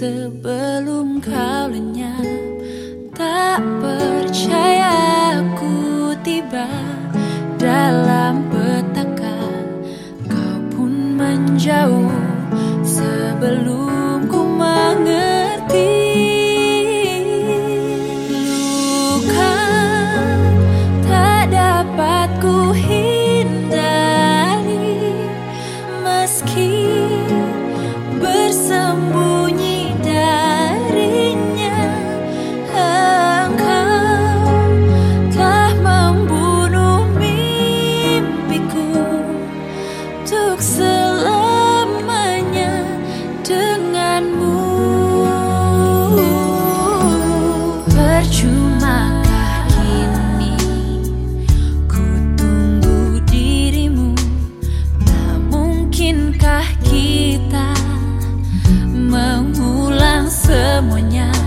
sebelum kau lenyap tak percaya mungkinkah kita mengulang semuanya